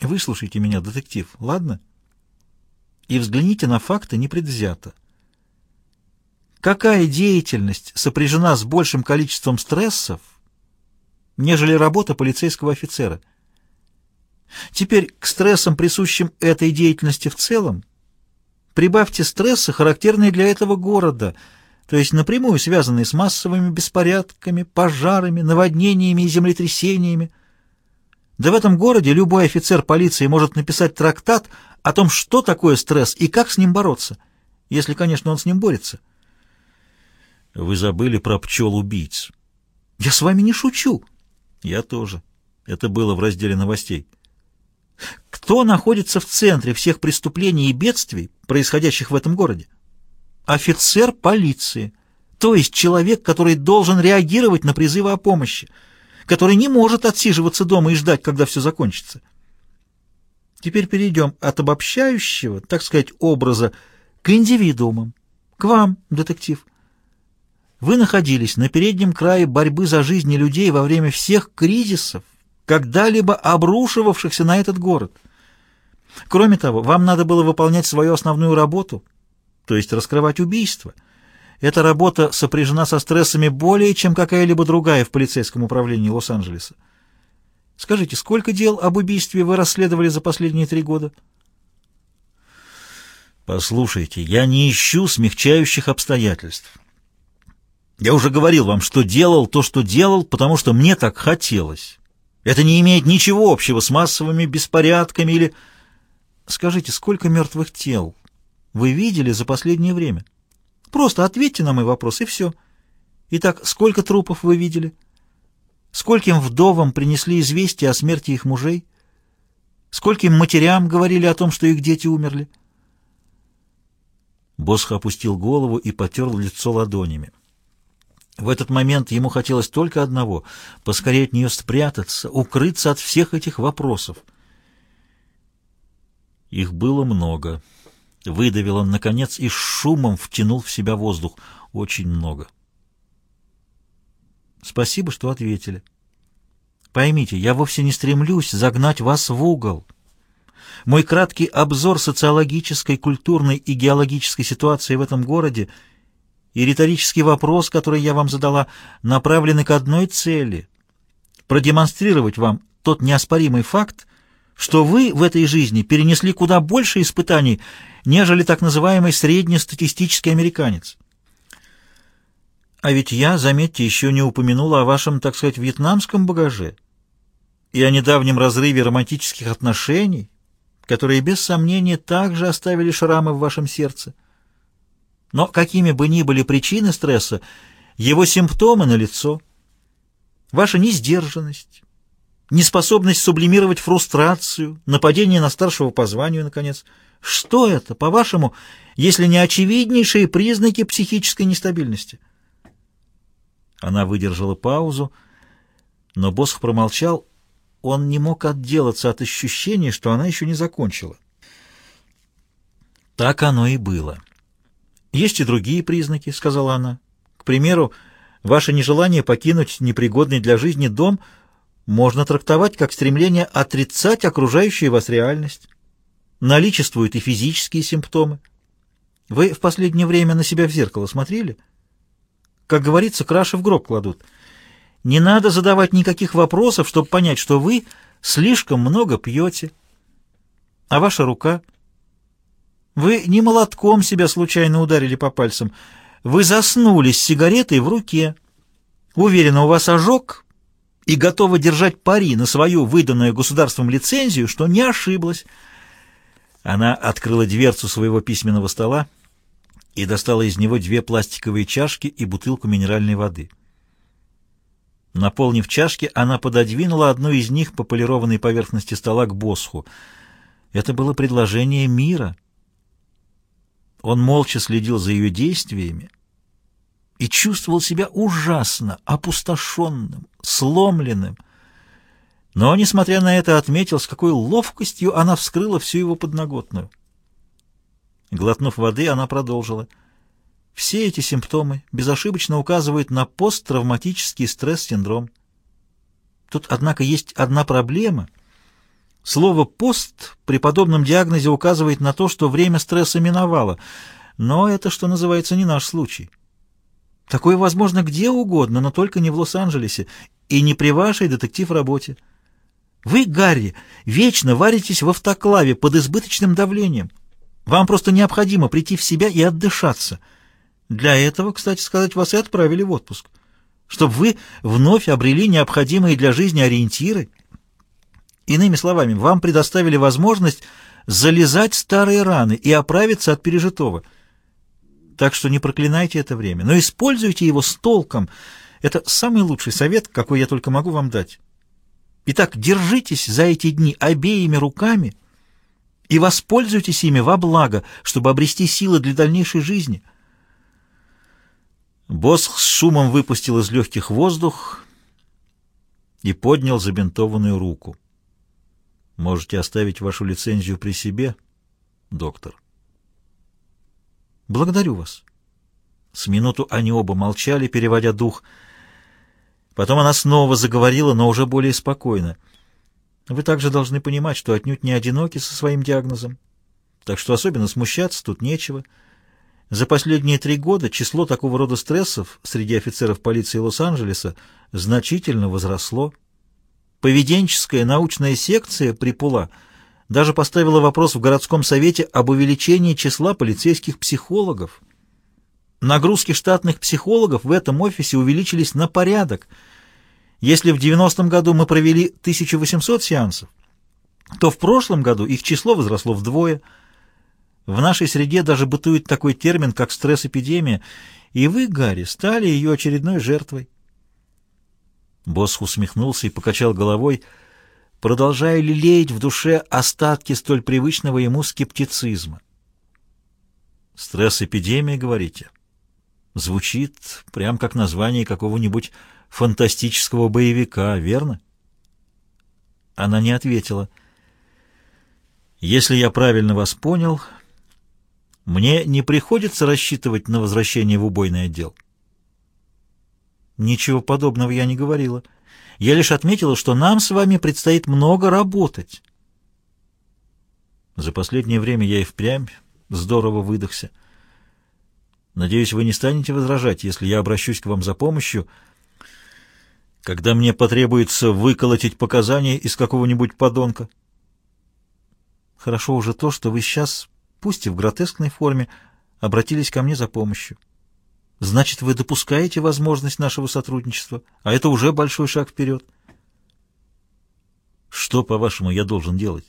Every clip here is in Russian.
Выслушайте меня, детектив, ладно? И взгляните на факты непредвзято. Какая деятельность сопряжена с большим количеством стрессов, нежели работа полицейского офицера? Теперь к стрессам, присущим этой деятельности в целом, прибавьте стрессы, характерные для этого города, то есть напрямую связанные с массовыми беспорядками, пожарами, наводнениями и землетрясениями. Да в этом городе любой офицер полиции может написать трактат о том, что такое стресс и как с ним бороться, если, конечно, он с ним борется. Вы забыли про пчел-убийц. Я с вами не шучу. Я тоже. Это было в разделе новостей. Кто находится в центре всех преступлений и бедствий, происходящих в этом городе? Офицер полиции, то есть человек, который должен реагировать на призывы о помощи, который не может отсиживаться дома и ждать, когда все закончится. Теперь перейдем от обобщающего, так сказать, образа к индивидуумам, к вам, детектив. Вы находились на переднем крае борьбы за жизни людей во время всех кризисов, когда-либо обрушивавшихся на этот город. Кроме того, вам надо было выполнять свою основную работу, то есть раскрывать убийства. Эта работа сопряжена со стрессами более, чем какая-либо другая в полицейском управлении Лос-Анджелеса. Скажите, сколько дел об убийстве вы расследовали за последние три года? Послушайте, я не ищу смягчающих обстоятельств. Я уже говорил вам, что делал то, что делал, потому что мне так хотелось. Это не имеет ничего общего с массовыми беспорядками или... Скажите, сколько мертвых тел вы видели за последнее время? Просто ответьте на мой вопрос, и все. Итак, сколько трупов вы видели? Скольким вдовам принесли известие о смерти их мужей? Скольким матерям говорили о том, что их дети умерли? Босх опустил голову и потер лицо ладонями. В этот момент ему хотелось только одного — поскорее от нее спрятаться, укрыться от всех этих вопросов. Их было много. Выдавил он, наконец, и шумом втянул в себя воздух. Очень много. Спасибо, что ответили. Поймите, я вовсе не стремлюсь загнать вас в угол. Мой краткий обзор социологической, культурной и геологической ситуации в этом городе — и риторический вопрос, который я вам задала, направлены к одной цели — продемонстрировать вам тот неоспоримый факт, что вы в этой жизни перенесли куда больше испытаний, нежели так называемый среднестатистический американец. А ведь я, заметьте, еще не упомянула о вашем, так сказать, вьетнамском багаже и о недавнем разрыве романтических отношений, которые, без сомнения, также оставили шрамы в вашем сердце. Но какими бы ни были причины стресса, его симптомы налицо. Ваша несдержанность, неспособность сублимировать фрустрацию, нападение на старшего по званию, наконец. Что это, по-вашему, если не очевиднейшие признаки психической нестабильности? Она выдержала паузу, но Босх промолчал. Он не мог отделаться от ощущения, что она еще не закончила. Так оно и было. «Есть и другие признаки», — сказала она. «К примеру, ваше нежелание покинуть непригодный для жизни дом можно трактовать как стремление отрицать окружающую вас реальность. Наличествуют и физические симптомы. Вы в последнее время на себя в зеркало смотрели? Как говорится, краши в гроб кладут. Не надо задавать никаких вопросов, чтобы понять, что вы слишком много пьете. А ваша рука — вы не молотком себя случайно ударили по пальцам. Вы заснули с сигаретой в руке. Уверена, у вас ожог, и готова держать пари на свою выданную государством лицензию, что не ошиблась. Она открыла дверцу своего письменного стола и достала из него две пластиковые чашки и бутылку минеральной воды. Наполнив чашки, она пододвинула одну из них по полированной поверхности стола к Босху. Это было предложение мира — он молча следил за ее действиями и чувствовал себя ужасно опустошенным, сломленным. Но, несмотря на это, отметил, с какой ловкостью она вскрыла всю его подноготную. Глотнув воды, она продолжила. Все эти симптомы безошибочно указывают на посттравматический стресс-синдром. Тут, однако, есть одна проблема, Слово «пост» при подобном диагнозе указывает на то, что время стресса миновало, но это, что называется, не наш случай. Такое возможно где угодно, но только не в Лос-Анджелесе и не при вашей детектив-работе. Вы, Гарри, вечно варитесь в автоклаве под избыточным давлением. Вам просто необходимо прийти в себя и отдышаться. Для этого, кстати сказать, вас и отправили в отпуск, чтобы вы вновь обрели необходимые для жизни ориентиры — Иными словами, вам предоставили возможность залезать старые раны и оправиться от пережитого. Так что не проклинайте это время, но используйте его с толком. Это самый лучший совет, какой я только могу вам дать. Итак, держитесь за эти дни обеими руками и воспользуйтесь ими во благо, чтобы обрести силы для дальнейшей жизни. Босс с шумом выпустил из легких воздух и поднял забинтованную руку. Можете оставить вашу лицензию при себе, доктор. Благодарю вас. С минуту они оба молчали, переводя дух. Потом она снова заговорила, но уже более спокойно. Вы также должны понимать, что отнюдь не одиноки со своим диагнозом. Так что особенно смущаться тут нечего. За последние три года число такого рода стрессов среди офицеров полиции Лос-Анджелеса значительно возросло. Поведенческая научная секция Припула даже поставила вопрос в городском совете об увеличении числа полицейских психологов. Нагрузки штатных психологов в этом офисе увеличились на порядок. Если в 90-м году мы провели 1800 сеансов, то в прошлом году их число возросло вдвое. В нашей среде даже бытует такой термин, как стресс-эпидемия, и вы, Гарри, стали ее очередной жертвой. Босх усмехнулся и покачал головой, продолжая лелеять в душе остатки столь привычного ему скептицизма. «Стресс-эпидемия, говорите?» Звучит прям как название какого-нибудь фантастического боевика, верно? Она не ответила. «Если я правильно вас понял, мне не приходится рассчитывать на возвращение в убойный отдел». Ничего подобного я не говорила. Я лишь отметила, что нам с вами предстоит много работать. За последнее время я и впрямь здорово выдохся. Надеюсь, вы не станете возражать, если я обращусь к вам за помощью, когда мне потребуется выколотить показания из какого-нибудь подонка. Хорошо уже то, что вы сейчас, пусть и в гротескной форме, обратились ко мне за помощью. Значит, вы допускаете возможность нашего сотрудничества, а это уже большой шаг вперед. Что, по-вашему, я должен делать?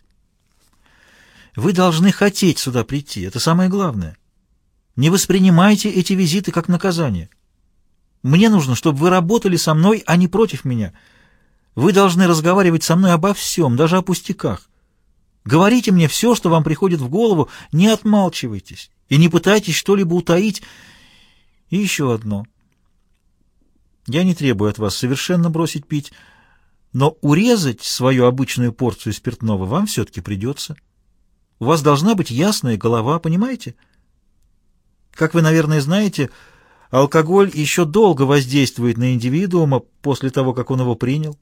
Вы должны хотеть сюда прийти, это самое главное. Не воспринимайте эти визиты как наказание. Мне нужно, чтобы вы работали со мной, а не против меня. Вы должны разговаривать со мной обо всем, даже о пустяках. Говорите мне все, что вам приходит в голову, не отмалчивайтесь и не пытайтесь что-либо утаить, и еще одно. Я не требую от вас совершенно бросить пить, но урезать свою обычную порцию спиртного вам все-таки придется. У вас должна быть ясная голова, понимаете? Как вы, наверное, знаете, алкоголь еще долго воздействует на индивидуума после того, как он его принял.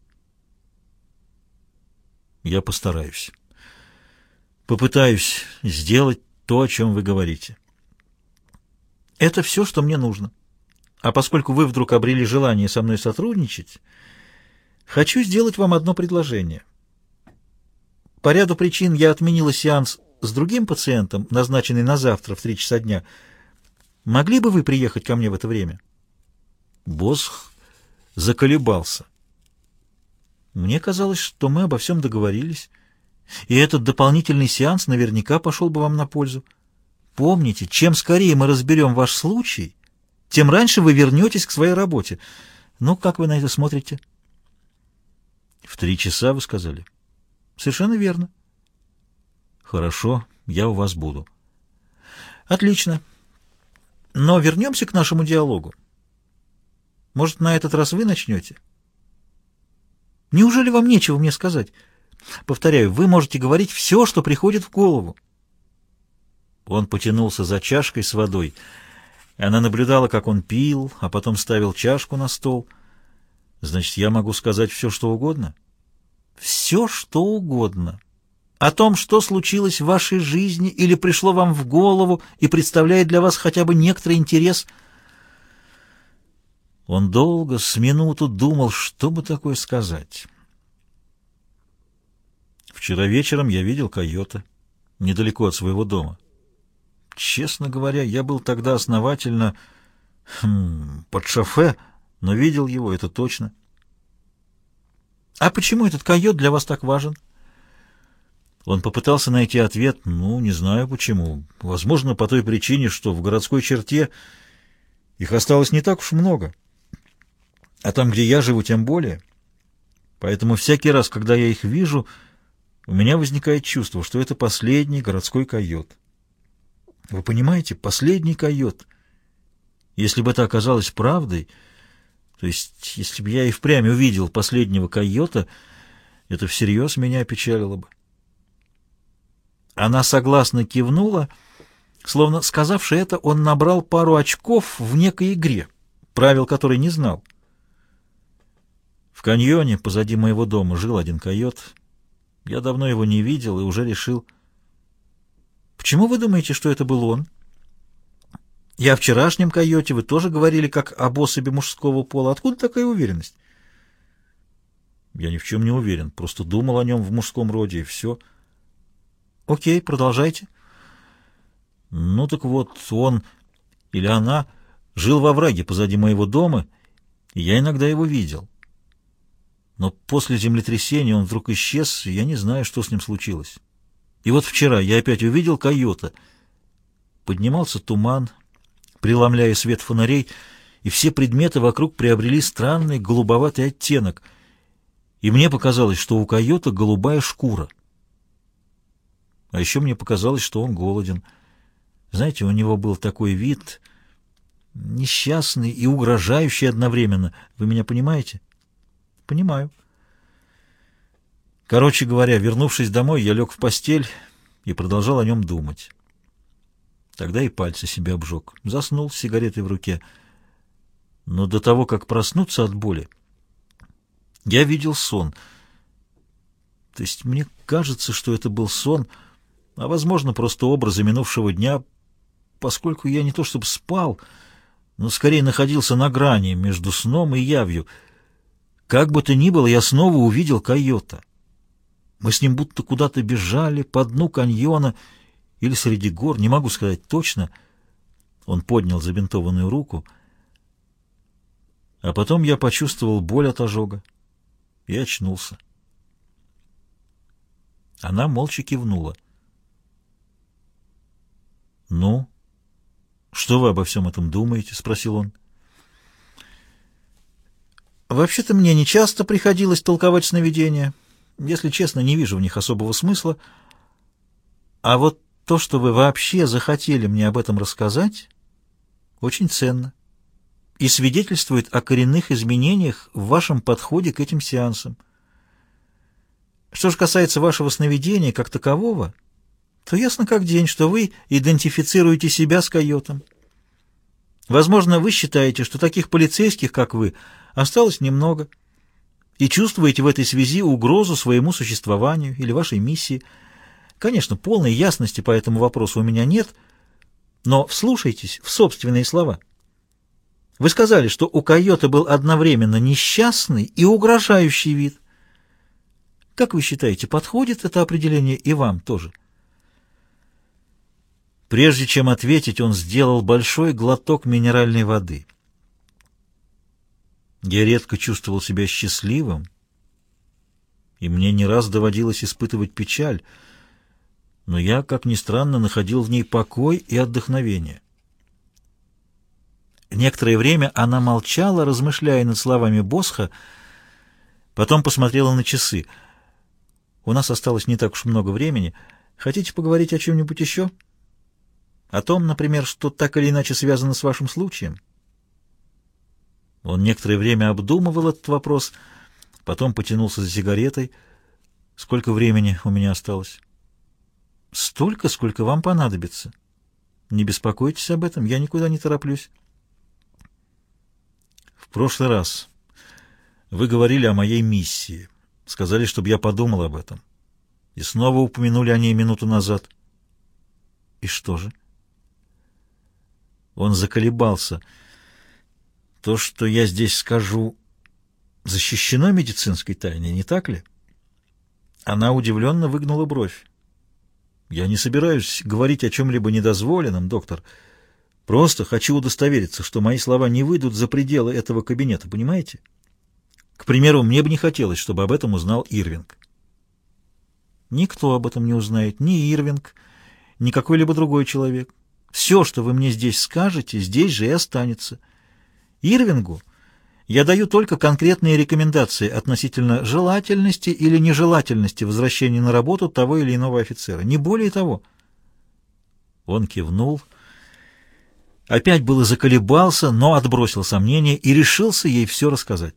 Я постараюсь. Попытаюсь сделать то, о чем вы говорите. Это все, что мне нужно. А поскольку вы вдруг обрели желание со мной сотрудничать, хочу сделать вам одно предложение. По ряду причин я отменила сеанс с другим пациентом, назначенный на завтра в три часа дня. Могли бы вы приехать ко мне в это время? Босх заколебался. Мне казалось, что мы обо всем договорились, и этот дополнительный сеанс наверняка пошел бы вам на пользу. Помните, чем скорее мы разберем ваш случай, тем раньше вы вернетесь к своей работе. Ну, как вы на это смотрите? В три часа, вы сказали? Совершенно верно. Хорошо, я у вас буду. Отлично. Но вернемся к нашему диалогу. Может, на этот раз вы начнете? Неужели вам нечего мне сказать? Повторяю, вы можете говорить все, что приходит в голову. Он потянулся за чашкой с водой. Она наблюдала, как он пил, а потом ставил чашку на стол. «Значит, я могу сказать все, что угодно?» «Все, что угодно. о том, что случилось в вашей жизни или пришло вам в голову и представляет для вас хотя бы некоторый интерес. Он долго, с минуту думал, что бы такое сказать. Вчера вечером я видел койота недалеко от своего дома. Честно говоря, я был тогда основательно хм, под шофе, но видел его, это точно. А почему этот койот для вас так важен? Он попытался найти ответ, ну, не знаю почему. Возможно, по той причине, что в городской черте их осталось не так уж много. А там, где я живу, тем более. Поэтому всякий раз, когда я их вижу, у меня возникает чувство, что это последний городской койот. Вы понимаете, последний койот. Если бы это оказалось правдой, то есть если бы я и впрямь увидел последнего койота, это всерьез меня опечалило бы. Она согласно кивнула, словно сказавши это, он набрал пару очков в некой игре, правил которой не знал. В каньоне позади моего дома жил один койот. Я давно его не видел и уже решил... Почему вы думаете, что это был он? Я о вчерашнем койоте вы тоже говорили как об особе мужского пола. Откуда такая уверенность? Я ни в чем не уверен, просто думал о нем в мужском роде, и все... Окей, продолжайте. Ну так вот, он или она жил во враге позади моего дома, и я иногда его видел. Но после землетрясения он вдруг исчез, и я не знаю, что с ним случилось. И вот вчера я опять увидел койота. Поднимался туман, преломляя свет фонарей, и все предметы вокруг приобрели странный голубоватый оттенок, и мне показалось, что у койота голубая шкура. А еще мне показалось, что он голоден. Знаете, у него был такой вид несчастный и угрожающий одновременно. Вы меня понимаете? Понимаю. Короче говоря, вернувшись домой, я лег в постель и продолжал о нем думать. Тогда и пальцы себе обжег. Заснул с сигаретой в руке. Но до того, как проснуться от боли, я видел сон. То есть мне кажется, что это был сон — а, возможно, просто образы минувшего дня, поскольку я не то чтобы спал, но скорее находился на грани между сном и явью. Как бы то ни было, я снова увидел койота. Мы с ним будто куда-то бежали по дну каньона или среди гор, не могу сказать точно. Он поднял забинтованную руку, а потом я почувствовал боль от ожога и очнулся. Она молча кивнула. «Ну, что вы обо всем этом думаете?» — спросил он. «Вообще-то мне не часто приходилось толковать сновидения. Если честно, не вижу в них особого смысла. А вот то, что вы вообще захотели мне об этом рассказать, очень ценно и свидетельствует о коренных изменениях в вашем подходе к этим сеансам. Что же касается вашего сновидения как такового, то ясно как день, что вы идентифицируете себя с койотом. Возможно, вы считаете, что таких полицейских, как вы, осталось немного, и чувствуете в этой связи угрозу своему существованию или вашей миссии. Конечно, полной ясности по этому вопросу у меня нет, но вслушайтесь в собственные слова. Вы сказали, что у койота был одновременно несчастный и угрожающий вид. Как вы считаете, подходит это определение и вам тоже? — Прежде чем ответить, он сделал большой глоток минеральной воды. Я редко чувствовал себя счастливым, и мне не раз доводилось испытывать печаль, но я, как ни странно, находил в ней покой и отдохновение. Некоторое время она молчала, размышляя над словами Босха, потом посмотрела на часы. «У нас осталось не так уж много времени. Хотите поговорить о чем-нибудь еще?» О том, например, что так или иначе связано с вашим случаем? Он некоторое время обдумывал этот вопрос, потом потянулся за сигаретой. Сколько времени у меня осталось? Столько, сколько вам понадобится. Не беспокойтесь об этом, я никуда не тороплюсь. В прошлый раз вы говорили о моей миссии. Сказали, чтобы я подумал об этом. И снова упомянули о ней минуту назад. И что же? Он заколебался. То, что я здесь скажу, защищено медицинской тайной, не так ли? Она удивленно выгнула бровь. Я не собираюсь говорить о чем-либо недозволенном, доктор. Просто хочу удостовериться, что мои слова не выйдут за пределы этого кабинета, понимаете? К примеру, мне бы не хотелось, чтобы об этом узнал Ирвинг. Никто об этом не узнает, ни Ирвинг, ни какой-либо другой человек. Все, что вы мне здесь скажете, здесь же и останется. Ирвингу я даю только конкретные рекомендации относительно желательности или нежелательности возвращения на работу того или иного офицера. Не более того. Он кивнул, опять было заколебался, но отбросил сомнения и решился ей все рассказать.